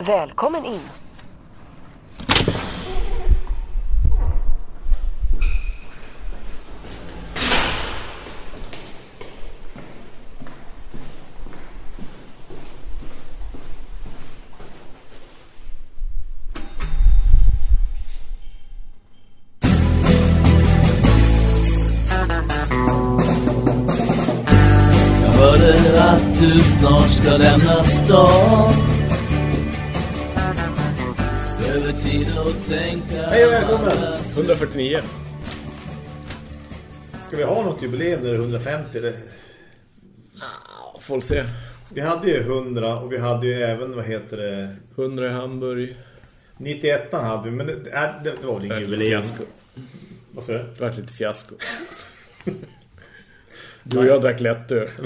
Välkommen in. När det är 150? Eller? Får se. Vi hade ju 100 och vi hade ju även, vad heter det? 100 i Hamburg. 91 hade vi, men det, det, det var väl ingen Det jubileum. Vad sa du? Det var lite fiasko. Du och jag drack lättöl.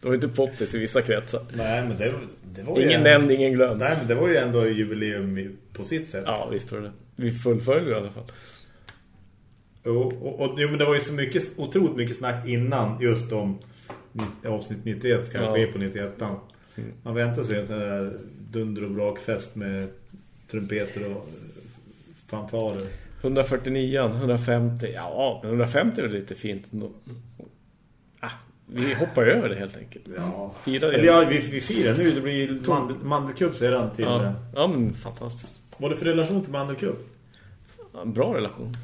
Det var inte poppis i vissa kretsar. Nej, men det, det var ju... Ingen nämnd, ingen glömd. Nej, men det var ju ändå jubileum i- på sitt sätt. Ja, visst var det. Vi fullföljde i alla fall. Och, och, och jo, men det var ju så mycket, otroligt mycket snack innan just om ni- avsnitt 91 ska Ja. ske på 91. Man väntar sig att den där dunder och brakfest med trumpeter och fanfarer. 149, 150. Ja, men 150 är lite fint ändå. Ah, vi hoppar över det helt enkelt. Ja. Firar. Eller ja, vi, vi firar nu. Det blir mandel, mandelkubb sedan till... ja. Ja. ja, men fantastiskt. Vad är det för relation till mandelkubb? En bra relation.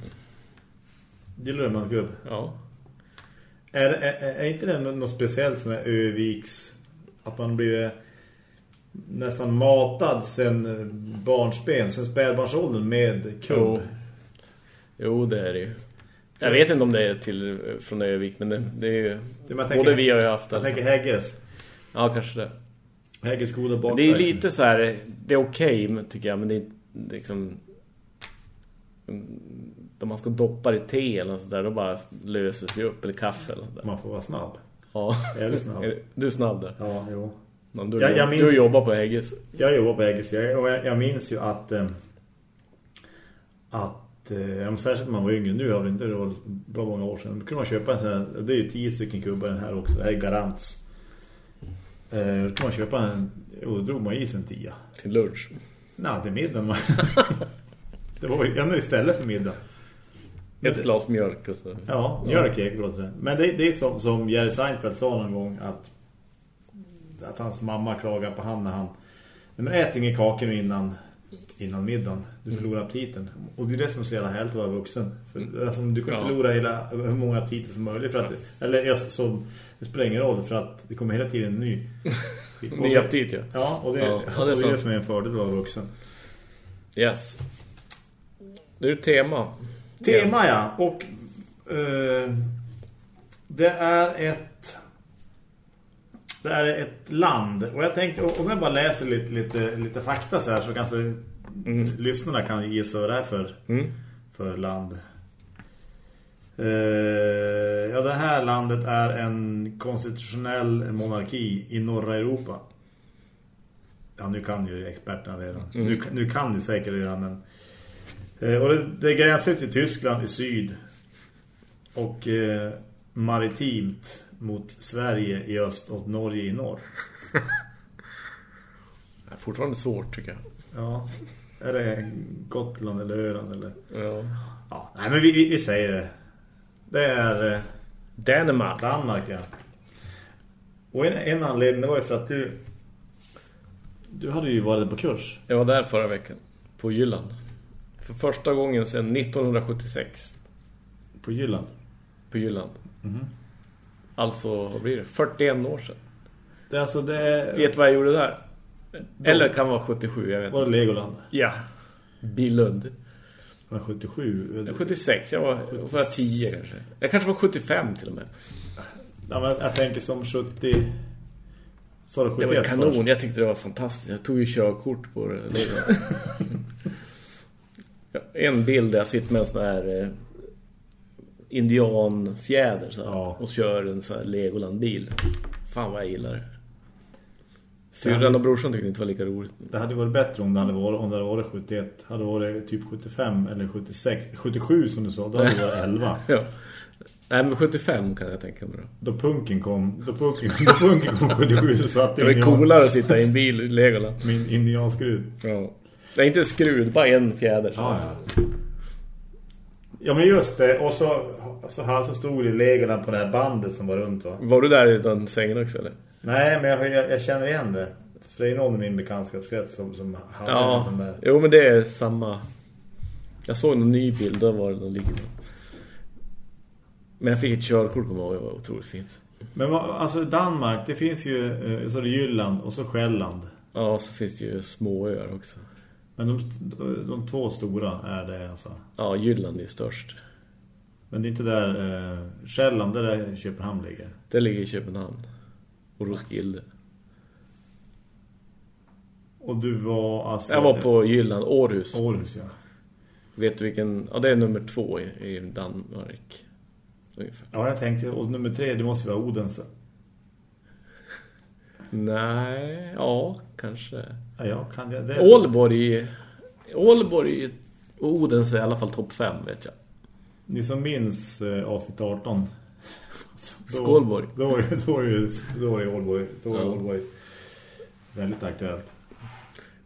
Gillar du mandelkubb? Ja. Är, är, är inte det något speciellt sån här Öviks... Att man blir nästan matad sen eh, barnsben, sen spädbarnsåldern med kubb? Jo. jo, det är det ju. Jag vet inte om det är till från Övik, men det, det är ju... Det man tänker- Både vi har ju haft Jag det. tänker Hägges. Ja, kanske det. Hägges goda bakverk. Det är lite så här, det är okej men tycker jag, men det är liksom... Om man ska doppa det i te eller något där, då bara löser sig upp, eller kaffe eller där. Man får vara snabb. Ja. Är du snabb? Du är snabb där. Ja, jo. Men du, Jag- jag minns- du jobbar på Hägges. Jag jobbar på Hägges. Jag, och jag, jag minns ju att... Eh, att... Men särskilt när man var yngre. Nu har det inte det var bra många år sedan. Då kunde man köpa en sån här... Det är ju tio stycken kubbar den här också. Det här är Garants. Eh, då kunde man köpa en... Och då drog man i en tia. Till lunch. Nej, det är middag. Man. det var ju ändå istället för middag. Ett det- glas mjölk och så. Ja, mjölk är gott. Men det, det är som, som Jerry Seinfeld sa någon gång att, att hans mamma klagar på han när han men ät ingen kakor innan, innan middagen. Du förlorar aptiten. Och det är det som är så jävla härligt att vara vuxen. För, alltså, du kan Ja. förlora hela, hur många aptiter som möjligt. För att, eller ja, så, det spelar ingen roll för att det kommer hela tiden en ny. Ny aptit, ja. Ja, och det, Ja, ja, det är och det som är en fördel att vara vuxen. Yes. Det är ett tema. Tema ja, och eh, det är ett det är ett land och jag tänkte, om jag bara läser lite, lite, lite fakta så här så kanske lyssnarna kan gissa vad det är för, Mm. för land. Eh, ja, det här landet är en konstitutionell monarki i norra Europa. Ja, nu kan ju experterna redan. Nu, nu kan ni säkert redan, men och det, det gränsar till Tyskland i syd och eh, maritimt mot Sverige i öst och Norge i norr. Det är fortfarande svårt tycker jag. Ja, är det Gotland eller Öland eller? Ja. Ja, nej men vi, vi, vi säger det. Det är eh, Danmark. Danmark ja. Och en, en anledning var ju för att du du hade ju varit på kurs. Jag var där förra veckan. På Jylland. För första gången sedan 1976. På Jylland. På Jylland. Alltså, vad blir det? 41 år sedan. Det alltså det Vet du vad jag gjorde där? Eller kan vara 77, jag vet var det Legoland? Ja. Billund. Det 77? 76, jag var, jag var 10 kanske. Jag kanske var 75 till och med. Ja, men jag tänker som 70... Så det Det 71 var kanon, först. jag tyckte det var fantastiskt. Jag tog ju körkort på det. En bild där jag sitter med en sån här eh, indianfjäder så här, Ja. och kör en sån här Legoland-bil. Fan vad jag gillar det. Syrran och brorsan tyckte det inte var lika roligt. Det hade varit bättre om det hade varit, om det hade varit 71. Hade det varit typ 75 eller 76. 77 som du sa, då hade det varit 11. Ja. Nej, men 75 kan jag tänka mig då. Då punken kom, då punken, då punken kom 77 så satt Det var indian- coolare att sitta i en bil i Legoland. Min indianskrud. Ja. Det är inte skrud, bara en fjäder. Ja, ja. Ja, men just det. Och så, så, här, så stod det Legoland på det här bandet som var runt, va? Var du där i den sängen också, eller? Nej, men jag, jag, jag känner igen det. För det är någon i min bekantskapskrets som, som hade en Ja, sån där. jo men det är samma. Jag såg en ny bild, då var det någon liknande. Men jag fick ett körkort, kommer jag ihåg, det var otroligt fint. Men alltså Danmark, det finns ju eh, så är det Jylland och så Själland. Ja, så finns det ju små öar också. Men de, de två stora är det alltså. Ja, Jylland är störst. Men det är inte där eh, Själland, där är Köpenhamn ligger. Det ligger i Köpenhamn. Och Roskilde. Och du var alltså... Jag var på Jylland, Århus. Århus, ja. Vet du vilken? Ja, det är nummer två i, i Danmark. Ungefär. Ja, jag tänkte, och nummer tre, det måste vara Odense. Nej, ja, kanske. Ja, jag kan det. det. Ålborg, Ålborg och Odense är i alla fall topp fem, vet jag. Ni som minns eh, avsnitt 18. Då- Skålborg. Då, var ju- då, ju- då det Ålborg. Då Ja. Ålborg väldigt aktuellt.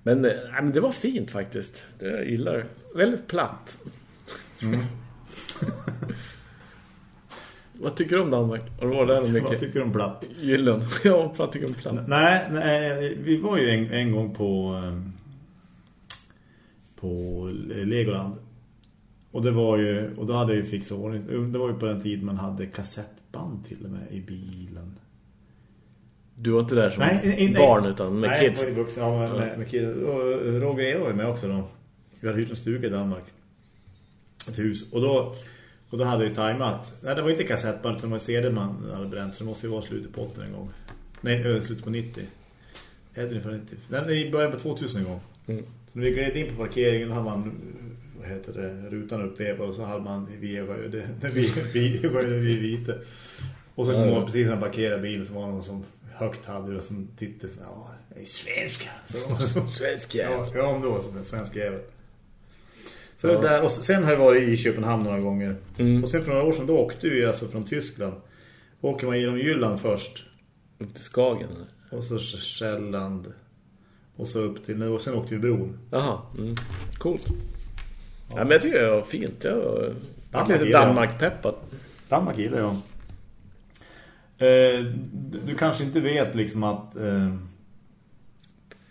Men, eh, men det var fint faktiskt. Det jag gillar det. Väldigt platt. Vad tycker du om Danmark? Har du varit där Vad mycket? tycker du om platt? Gyllen. ja, vad tycker om platt? Nej, nej, vi var ju en, en gång på eh, på Legoland. Och det var ju och då hade jag ju fixat ordning. Det var ju på den tiden man hade kassettband till och med i bilen. Du var inte där som Nej, nej, nej. barn utan med Nej, kids. ju vuxen, ja, med, med, med kids. Och Roger Eva var med också då. Vi hade hyrt en stuga i Danmark. Ett hus. Och då, och då hade vi tajmat. Nej, det var inte kassettband utan det var CD man hade bränt. Så det måste ju vara slutet på 80 en gång. Nej, ö, slutet på 90. Är det ungefär 90? Nej, i början på 2000 en gång. Mm. Så när vi gled in på parkeringen hade man vad heter det, rutan uppvevad och så hade man vi var ju det, vi, vi var ju vi vita. Och så kom man precis när man parkerade bilen så var det någon som högt hade det och som tittade så ja, jag är svensk. Så, Svensk ja, ja, om då som en svensk jävel. Så Ja. där, och sen har jag varit i Köpenhamn några gånger. Mm. Och sen för några år sedan då åkte vi alltså från Tyskland. Åker man genom Jylland först. Upp till Skagen. eller? Och så Själland. Och så upp till, och sen åkte vi bron. Jaha, mm. coolt. Ja. men jag tycker det var fint. Jag var Danmark lite. Danmark-peppat. Danmark gillar jag. Eh, du, du kanske inte vet liksom att eh,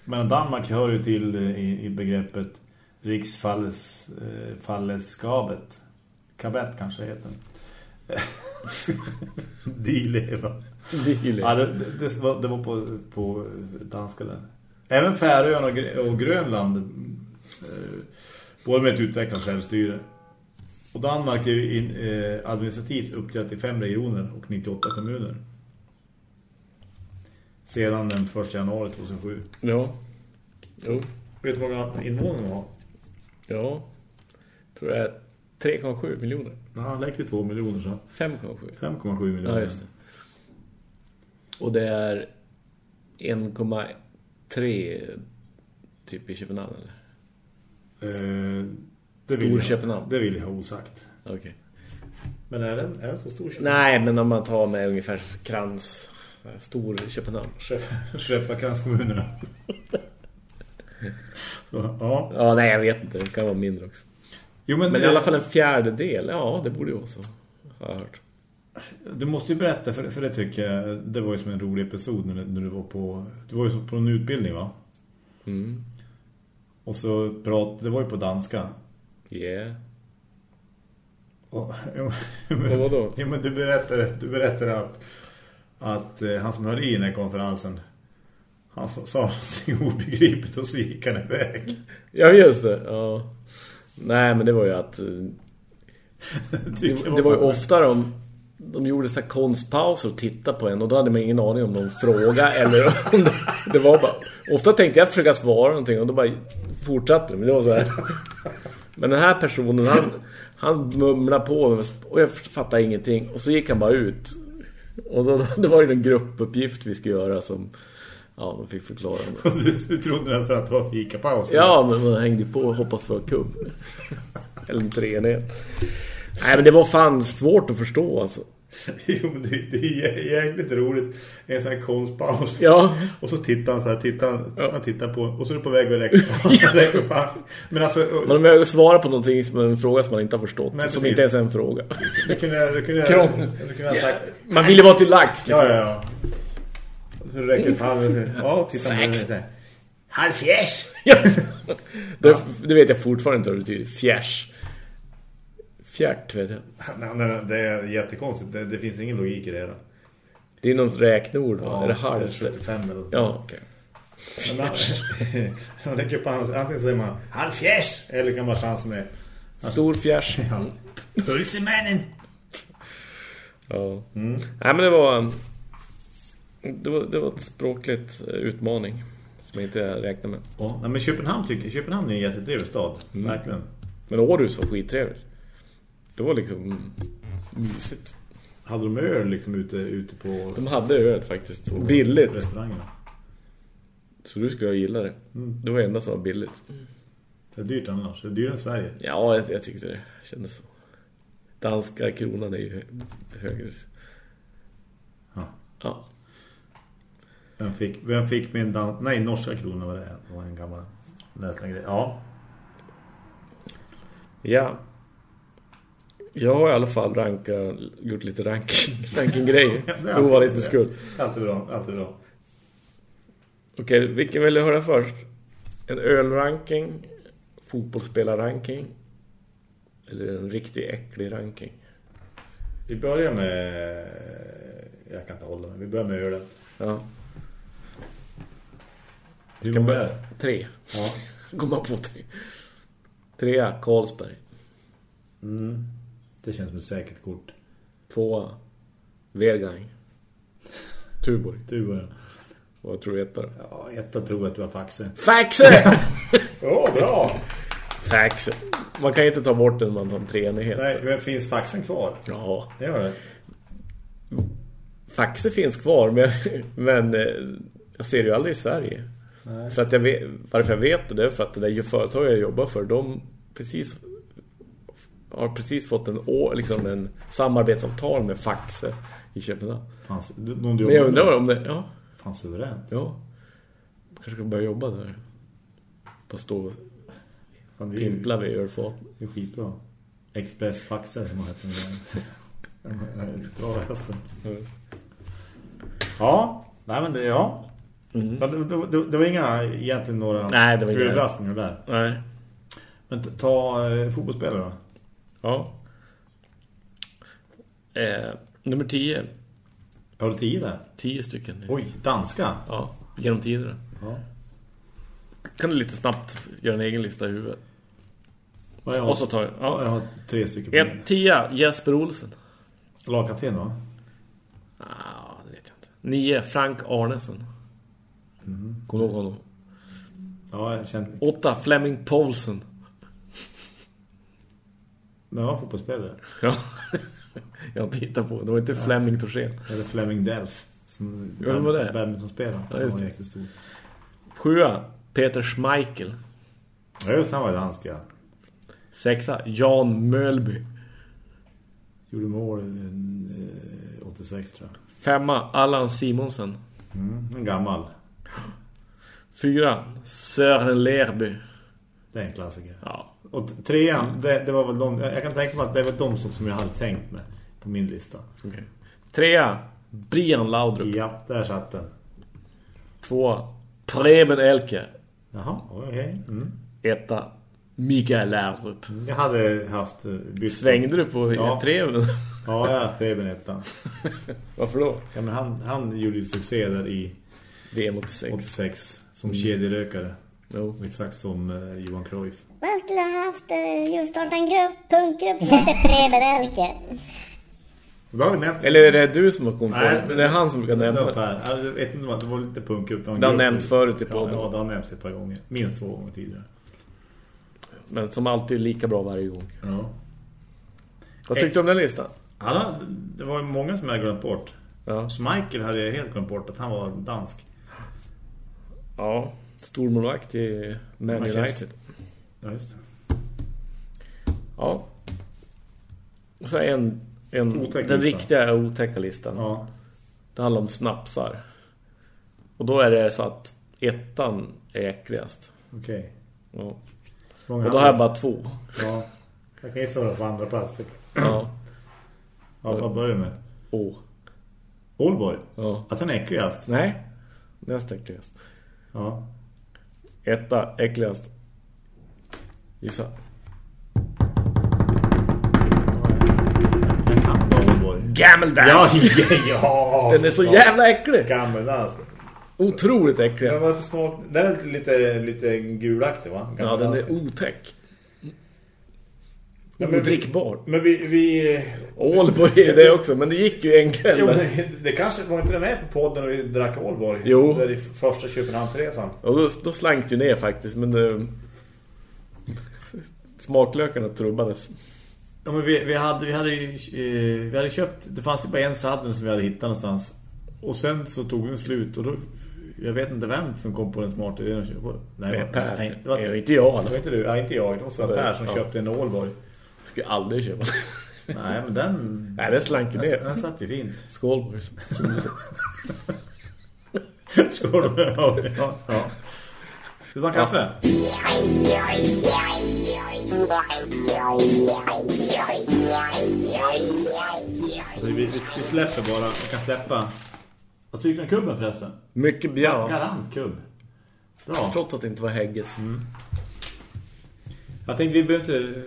men Danmark hör ju till eh, i, i begreppet riksfalleskabet. Kabett kanske heter. Dileva. Det gillar Ja, det, det, var, det var på, på danska där. Även Färöarna och, och Grönland eh, både med ett utvecklat självstyre. Och Danmark är ju in, eh, administrativt uppdelat i fem regioner och 98 kommuner. Sedan den 1 januari 2007. Ja. Jo. Vet du hur många invånare har? Ja. Tror jag är 3,7 miljoner. Ja, lägg till 2 miljoner så. 5,7. 5,7 miljoner. Ja, just det. Och det är 1,3 typ i Köpenhamn, eller? Eh, det Stor jag- Köpenhamn. Det vill jag ha osagt. Okej. Men är den, är den så stor Köpenhamn? Nej, men om man tar med ungefär krans, så här, stor Köpenhamn. Skepparkranskommunerna. Så, ja. Ja, nej, jag vet inte. Det kan vara mindre också. Jo, men, Men i eh, alla fall en fjärdedel. Ja, det borde ju vara så. Har jag hört. Du måste ju berätta, för, för det tycker jag, det var ju som en rolig episod när, när du var på, du var ju på en utbildning va? Mm. Och så prat, det var ju på danska. Yeah. Och, Och vadå? Ja, men du berättade, du berättade att, att eh, han som höll i den här konferensen, han sa, någonting obegripligt och så gick han iväg. Ja, just det. Ja. Nej, men det var ju att... eh, Det, det var ju ofta de, de gjorde så här konstpauser och tittade på en och då hade man ingen aning om någon fråga eller om det, det var bara... Ofta tänkte jag försöka svara någonting och då bara fortsatte det, men det var så här. Men den här personen, han, han mumlade på och jag fattade ingenting och så gick han bara ut. Och då, det var ju en gruppuppgift vi skulle göra som... Ja, man fick förklara. Du, du trodde nästan att det var fikapaus. Ja, men man hängde på och hoppas för kubb. Eller en treenhet. Nej, men det var fan svårt att förstå alltså. Jo, men det, det är jä- jäkligt roligt. En sån här konstpaus. Ja, Och så tittar han så här, tittar, han- Ja. han tittar på, och så är det på väg att räcka, upp handen. Men alltså, man behöver svara på någonting som en fråga som man inte har förstått. Nej, som inte ens är en fråga. det kunde det kunde det kunde ha sagt. Man vill ju vara till lax. Liksom. Ja, ja, ja. Så räcker handen. Ja, titta på det. Halvfjärs! Ja. det, det vet jag fortfarande inte vad det betyder. Fjärs. Fjärt, vet jag. Nej, nej, det är jättekonstigt. Det, det finns ingen logik i det hela. Det är något räkneord, va? är det halvt? 75 eller Ja, okej. Men man- räcker upp handen. Antingen säger man halvfjärs. Eller kan man chansen med Stor fjärs. ja. Pulsemännen. Ja. Mm. Nej, men det var... Det var, det var ett språkligt eh, utmaning som jag inte räknade med. Ja, nej, men Köpenhamn tycker Köpenhamn är en jättetrevlig stad. Mm. Verkligen. Men Århus var skittrevligt. Det var liksom mysigt. Hade de öl liksom ute, ute på De hade öl faktiskt. Och billigt. restaurangerna? Så du skulle gilla det. Mm. Det var det enda som var billigt. Det är dyrt annars. Det är dyrare än Sverige. Ja, jag, jag tyckte det kändes så. Danska kronan är ju hö- högre. Ja. Ja. Vem fick, vem fick min dan... Nej, norska krona var det. Det var en gammal läslig grej. Ja. Ja. Jag har i alla fall rankat, gjort lite ranking, ranking-grejer. Vara alltid lite skull. Alltid bra. Alltid bra. Okej, vilken vill du höra först? En ölranking, fotbollsspelarranking eller en riktig äcklig ranking? Vi börjar med... Jag kan inte hålla mig. Vi börjar med ölet. Ja, Hur kan många börja. Tre. Ja. Kommer på tre. Trea, Carlsberg. Mm. Det känns som ett säkert kort. Tvåa, Vergang. Tuborg. Börjar. Vad tror du heter? Ja, etta tror jag att du har faxe. Faxe! Ja, bra! Faxe. Man kan inte ta bort den man har en treenighet. Nej, men finns faxen kvar? Ja, Det gör det. Faxe finns kvar men, men eh, jag ser ju aldrig i Sverige. Nej. För att jag vet, varför jag vet det, är för att det där företag jag jobbar för, de precis har precis fått en, liksom en samarbetsavtal med Faxe i Köpenhamn. Fanns, Men jag undrar om det, ja, Fan suveränt. ja. Kanske ska börja jobba där. Bara stå och Fan, är pimpla vid ölfat. Det är skitbra. Expressfaxar som har hette en Dra hästen. Ja, nej men det, ja. Mm. Det, det, det, var inga egentligen några Nej, det var inga- överraskningar där. Nej. Men ta eh, fotbollsspelare då. Ja. Eh, nummer 10. Har du tio där? 10 stycken. Oj, danska. Ja, genom tiderna. Ja. Kan du lite snabbt göra en egen lista i huvudet. Vad jag Och så tar jag... Ja, jag Ja. har tre stycken Ett, tia, Jesper Olsen. Lagkapten då? Ah, det vet jag inte. Nio, Frank Arnesen. Kommer du ihåg honom? Ja, jag känner... Åtta, Fleming Paulsen. Men vad fotbollsspelare? Ja. jag hittat på. Det var inte Fleming Torsen. Eller Fleming Delf. Som Ja, vad var det? Badmintonspelare. Ja, just var det. jättestor. Sjua, Peter Schmeichel. Ja, just han var ju dansk, ja. Sexa, Jan Mölby. Gjorde mål eh, 86 tror jag. Femma, Allan Simonsen. Mm, en gammal. Fyra, Sören Lerby. Det är en klassiker. Ja, Och trean, det, det var väl de, jag kan tänka mig att det var de som, som jag hade tänkt med på min lista. okej. Trea, Brian Laudrup. Ja, där satt den. Tvåa, Preben Elke. Jaha, okej. Mm. Etta, Mikael Laudrup. Jag hade haft... eh, Bytt. Svängde du på Ja. treven? Ja, jag haft Preben ettan. Varför då? Ja, men han, han gjorde ju succé där i VM 86. 86 som kedjerökare. Jo. Exakt som eh, Johan Cruyff. Man skulle ha haft eh, just startat en grupp, punkgrupp som hette Preben Elke. Då har vi nämnt... Eller är det du som har kommit på Nej, det? Det är han som brukar nämna det. Ja, jag vet inte det var lite punk upp. Det har nämnts förut i podden. Ja, det har nämnts ett par gånger. Minst två gånger tidigare. Men som alltid lika bra varje gång. Ja. Vad tyckte du om den listan? Alla, det var ju många som jag glömt bort. Ja, Schmeichel hade jag helt glömt bort att han var dansk. Ja stormålvakt i Man. United. Ja, just det. Ja. Och så en, en den lista. riktiga otäcka listan. Ja. Det handlar om snapsar. Och då är det så att ettan är äckligast. Okej. Ja. Många Och då har jag bara två. Ja. Jag kan gissa vad på andra plats. Ja. Ja, vad börjar du med? Åh. Oldboy. Ja. Att den är äckligast. Nej. Näst äckligast. Ja. Etta äckligast. Gissa. Gameldance! Ja, ja. Den är så jävla äcklig! Gameldans. Otroligt äcklig. Men varför smak? Den är lite, lite gulaktig va? Ja, den är otäck. Ja, men vi- Odrickbar. Men vi... vi Ålborg är det också, men det gick ju en kväll. jo, men det kanske var inte med på podden och vi drack Ålborg. Jo. Det är första Köpenhamnsresan. Och då, då slank ju ner faktiskt, men det, smaklökarna trubbades. Ja, men vi, vi, hade, vi, hade, ju, eh, vi hade köpt... Det fanns ju bara en sadden som vi hade hittat någonstans. Och sen så tog den slut och då... Jag vet inte vem som kom på den smarta idén att köpa. Nej, det var- Per. Nej, det var, inte jag, Det var inte du. Nej, inte jag. Det var Per som Ja. köpte en Ålborg. Skulle aldrig köpa. Nej, men den... Nej, den slank ju Den, ner. den satt ju fint. Skål boys. Skål. Ja, ja. ja. Ska vi ta kaffe? Alltså, vi, vi, vi släpper bara. Vi kan släppa. Vad tycker du om kubben förresten? Mycket bra. Garant kubb. Bra. Trots att det inte var Hägges. Jag tänkte vi behöver inte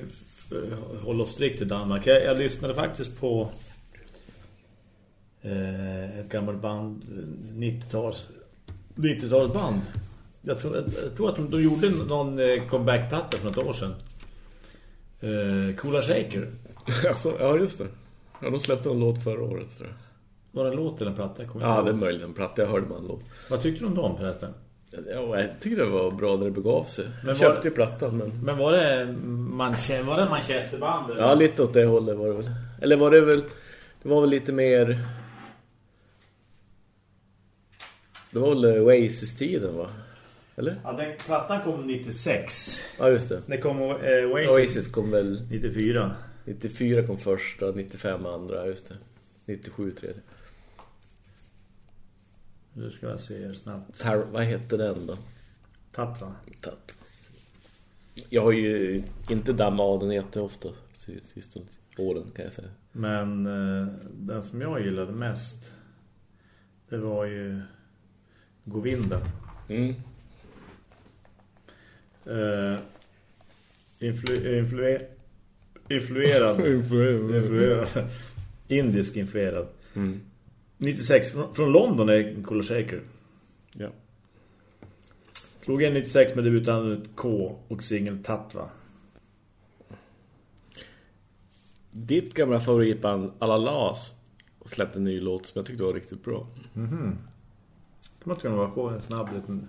eh, hålla oss strikt till Danmark. Jag, jag lyssnade faktiskt på eh, ett gammalt band, eh, 90-tals 90-tals band. Jag tror, jag, jag tror att de, de gjorde någon eh, comeback-platta för något år sedan. Eh, Coola Shaker. Alltså, ja, just det. Ja, de släppte en låt förra året, tror jag. Var det en låt eller en platta? Ja, det är möjligt en platta. Jag hörde bara en låt. Vad tyckte du om dem förresten? Ja, jag tycker det var bra när det begav sig. Men Jag var köpte det- ju plattan, men... Men var det, Manche- var det Manchesterband? eller? Ja, lite åt det hållet var det väl. Eller var det väl... Det var väl lite mer... Det var väl Oasis-tiden, va? Eller? Ja, den plattan kom 96. Ja, just det. Det kom eh, Oasis, Oasis kom väl... 94. 94 kom första, 95 andra, just det. 97 tredje. Nu ska jag se snabbt. Tar vad hette den då? Tatra. Tatt. Jag har ju inte dammat av den jätteofta de sista åren kan jag säga. Men eh, den som jag gillade mest det var ju Govinda. Mm. Eh, influ, influ, influerad. influerad. Indisk influerad. Mm. 96. Från, från London är Cooler Shaker. Ja. Slog in 96 med debutandet K och singel Tatva. Ditt gamla favoritband Alalas släppte en ny låt som jag tyckte var riktigt bra. Kan man inte kunna få en snabb liten...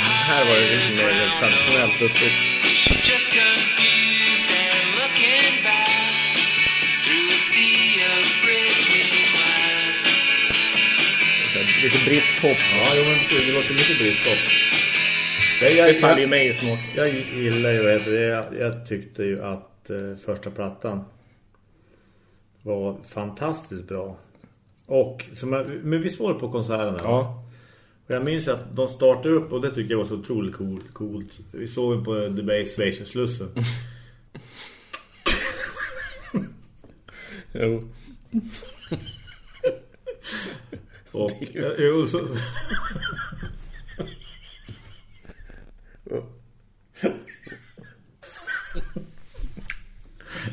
Här var det lite mer traditionellt uppbyggt. Lite brittpop. Ja, jo, men det låter mycket britpop. Jag, Det jag, faller ju jag, mig i smak. jag gillar ju det. Jag, jag tyckte ju att eh, första plattan var fantastiskt bra. Och, som jag, men visst var på konserterna? Ja. Jag minns att de startade upp och det tycker jag var så otroligt coolt. coolt. Vi såg ju på The Base Station Slussen. Jo. Och, jo, så, så.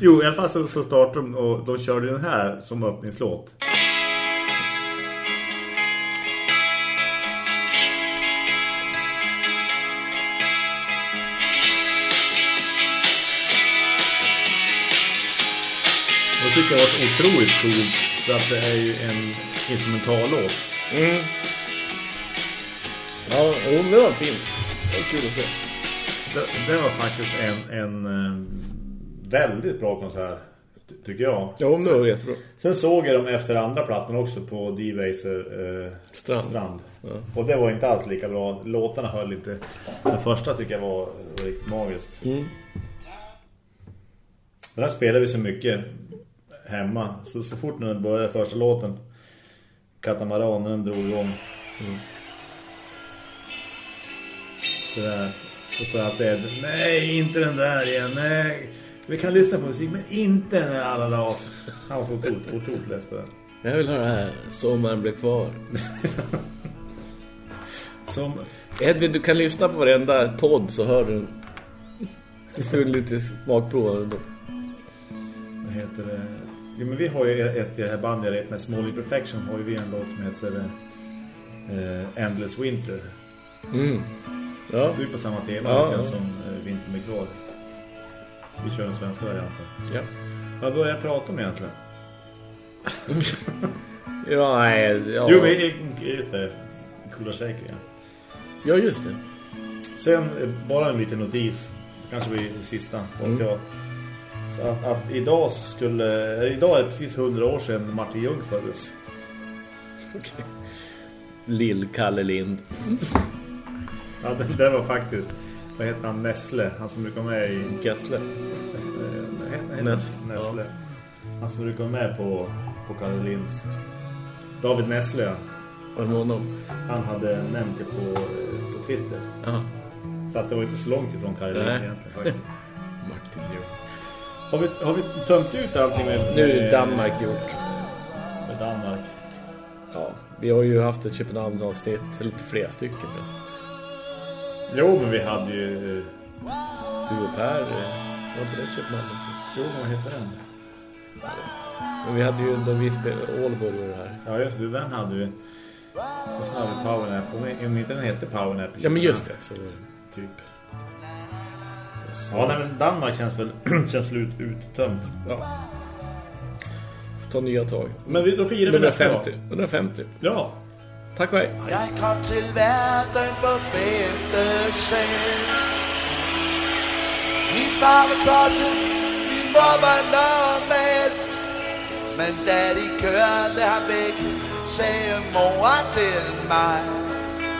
Jo, i alla fall så, så startade de och de körde den här som öppningslåt. Det tycker jag var så otroligt coolt för att det är ju en instrumentallåt. Mm. Ja, jo, det var fint. Det var kul att se. Det, det var faktiskt en, en eh, väldigt bra konsert, ty- tycker jag. Ja, det var jättebra. Sen såg jag dem efter andra plattan också på D-Waser eh, Strand. Strand. Ja. Och det var inte alls lika bra. Låtarna höll inte. Den första tycker jag var, var riktigt magiskt. Mm. Den här spelade vi så mycket hemma. Så, så fort den började första låten Katamaranen drog igång. Mm. Det där. Och så att det är, nej inte den där igen, nej. Vi kan lyssna på musik, men inte när alla la oss. Han var så otroligt, otroligt less på det. Jag vill höra det här. Sommaren blev kvar. Som, Edvin, du kan lyssna på varenda podd så hör du Du får lite smakprov vad heter det? Jo, men vi har ju ett i det här bandet, jag med Small Imperfection har ju vi en låt som heter eh, Endless Winter. Mm. Ja, Du är på samma tema Ja, ja, som eh, Vinter med kvar. Vi kör den svenska varianten. ja. Vad börjar jag prata om egentligen? Ja, nej, ja. Jo, vi just det. Coola Shaker, ja. ja, just det. Sen eh, bara en liten notis. Kanske blir sista. Mm. Mm. Att, att idag skulle... Idag är det precis 100 år sedan Martin Ljung föddes. Okej. Lill Kalle Lind. Ja, det, det var faktiskt... Vad heter han? Nestle. Han som brukar med i... Gessle. Eh, vad heter han? Nestle. Som brukar med på, på Kalle Linds. David Nestle, ja. Var det honom? Han hade nämnt det på, eh, på Twitter. Ja. Så att det var inte så långt ifrån Kalle Lind egentligen faktiskt. Martin Ljung. Har vi, har vi tömt ut allting med... Nu är Danmark gjort. Med Danmark. Ja, vi har ju haft ett Köpenhamnsavsnitt. Eller flera stycken förresten. Jo, men vi hade ju... eh, Du och Per. eh, Var inte det Köpenhamnsavsnitt? Jo, vad heter den? Men vi hade ju då vi spelade Ålborg här. Ja, just det. Den hade vi. Och sen hade vi Powernap. Om, inte den hette Powernap. Ja, men just det. Så. Typ. Ja, nej, men Danmark känns väl känns slut uttömt. Ja. Får ta nya tag. Men vi, då firar vi nästa 150. gång. 150. Ja. Tack och hej. Jeg kom til verden på femte sal Min far var tosset, min mor var normal Men da de kørte ham væk, sagde mor til mig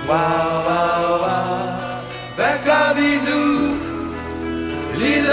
Wow, wow, wow, hvad gør vi nu,